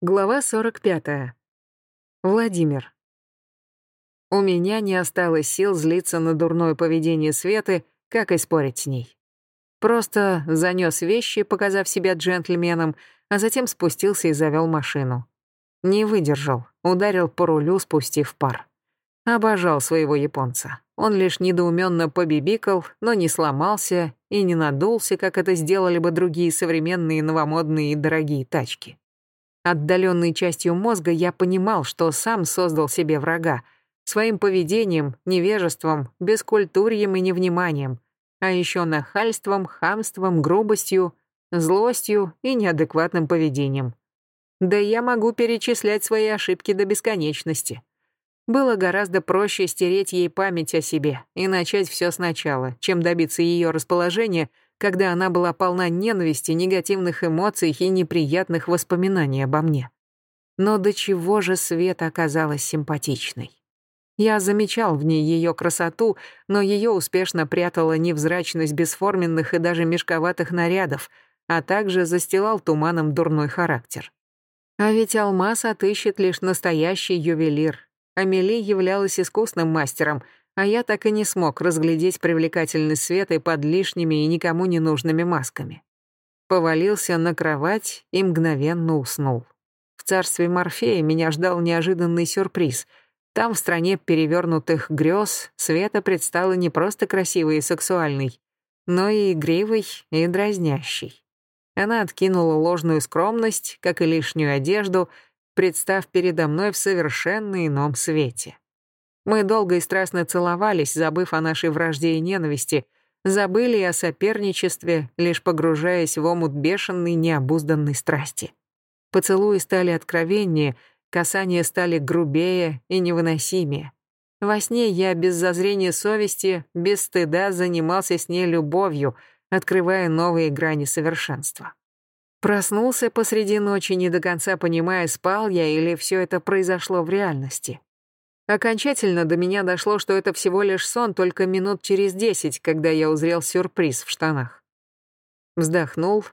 Глава 45. Владимир. У меня не осталось сил злиться на дурное поведение Светы, как и спорить с ней. Просто занёс вещи, показав себя джентльменом, а затем спустился и завёл машину. Не выдержал, ударил по рулю, спустив пар. Обожал своего японца. Он лишь недоуменно побибикал, но не сломался и не надулся, как это сделали бы другие современные новомодные и дорогие тачки. Отдаленной частью мозга я понимал, что сам создал себе врага. Своим поведением, невежеством, бескультурьем и невниманием. А еще нахальством, хамством, грубостью, злостью и неадекватным поведением. Да я могу перечислять свои ошибки до бесконечности. Было гораздо проще стереть ей память о себе и начать все сначала, чем добиться ее расположения — когда она была полна ненависти, негативных эмоций и неприятных воспоминаний обо мне. Но до чего же Света оказалась симпатичной. Я замечал в ней ее красоту, но ее успешно прятала невзрачность бесформенных и даже мешковатых нарядов, а также застилал туманом дурной характер. А ведь алмаз отыщет лишь настоящий ювелир. Амели являлась искусным мастером — а я так и не смог разглядеть привлекательный свет и под лишними и никому не нужными масками. Повалился на кровать и мгновенно уснул. В царстве Морфея меня ждал неожиданный сюрприз. Там, в стране перевернутых грез, Света предстала не просто красивой и сексуальной, но и игривой и дразнящей. Она откинула ложную скромность, как и лишнюю одежду, представ передо мной в совершенно ином свете. Мы долго и страстно целовались, забыв о нашей вражде и ненависти, забыли о соперничестве, лишь погружаясь в омут бешеной, необузданной страсти. Поцелуи стали откровеннее, касания стали грубее и невыносимее. Во сне я без зазрения совести, без стыда занимался с ней любовью, открывая новые грани совершенства. Проснулся посреди ночи, не до конца понимая, спал я или все это произошло в реальности. Окончательно до меня дошло, что это всего лишь сон только минут через десять, когда я узрел сюрприз в штанах. Вздохнул,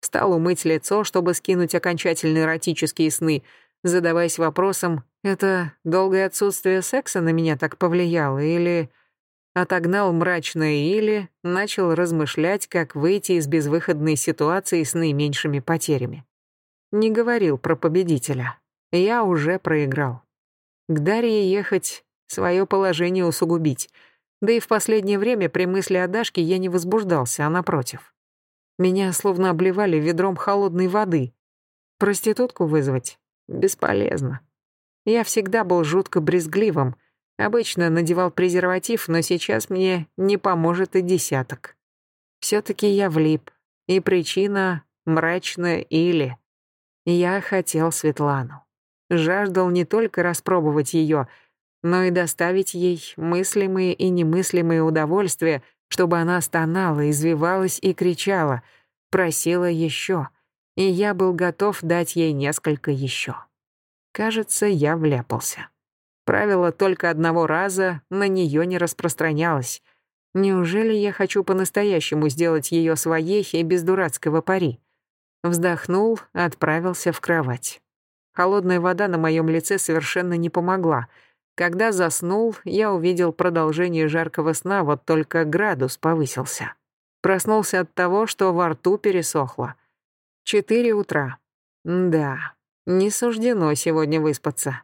стал умыть лицо, чтобы скинуть окончательные эротические сны, задаваясь вопросом, это долгое отсутствие секса на меня так повлияло, или отогнал мрачное или начал размышлять, как выйти из безвыходной ситуации с наименьшими потерями. Не говорил про победителя. Я уже проиграл. К Дарье ехать, свое положение усугубить. Да и в последнее время при мысли о Дашке я не возбуждался, а напротив. Меня словно обливали ведром холодной воды. Проститутку вызвать? Бесполезно. Я всегда был жутко брезгливым. Обычно надевал презерватив, но сейчас мне не поможет и десяток. Все-таки я влип. И причина мрачная или... Я хотел Светлану жаждал не только распробовать ее, но и доставить ей мыслимые и немыслимые удовольствия, чтобы она стонала, извивалась и кричала, просила еще, и я был готов дать ей несколько еще. Кажется, я вляпался. Правило только одного раза на нее не распространялось. Неужели я хочу по-настоящему сделать ее своей и без дурацкого пари? Вздохнул, отправился в кровать. Холодная вода на моем лице совершенно не помогла. Когда заснул, я увидел продолжение жаркого сна, вот только градус повысился. Проснулся от того, что во рту пересохло. Четыре утра. Да, не суждено сегодня выспаться.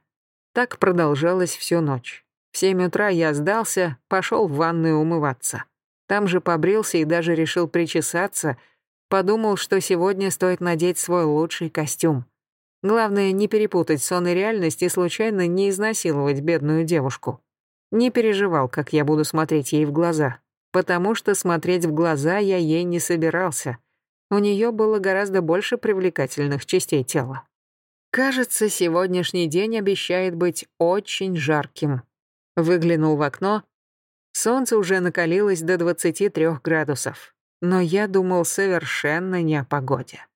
Так продолжалось всю ночь. В семь утра я сдался, пошел в ванную умываться. Там же побрился и даже решил причесаться. Подумал, что сегодня стоит надеть свой лучший костюм. Главное, не перепутать сон и реальность и случайно не изнасиловать бедную девушку. Не переживал, как я буду смотреть ей в глаза, потому что смотреть в глаза я ей не собирался. У нее было гораздо больше привлекательных частей тела. Кажется, сегодняшний день обещает быть очень жарким. Выглянул в окно. Солнце уже накалилось до 23 градусов. Но я думал совершенно не о погоде.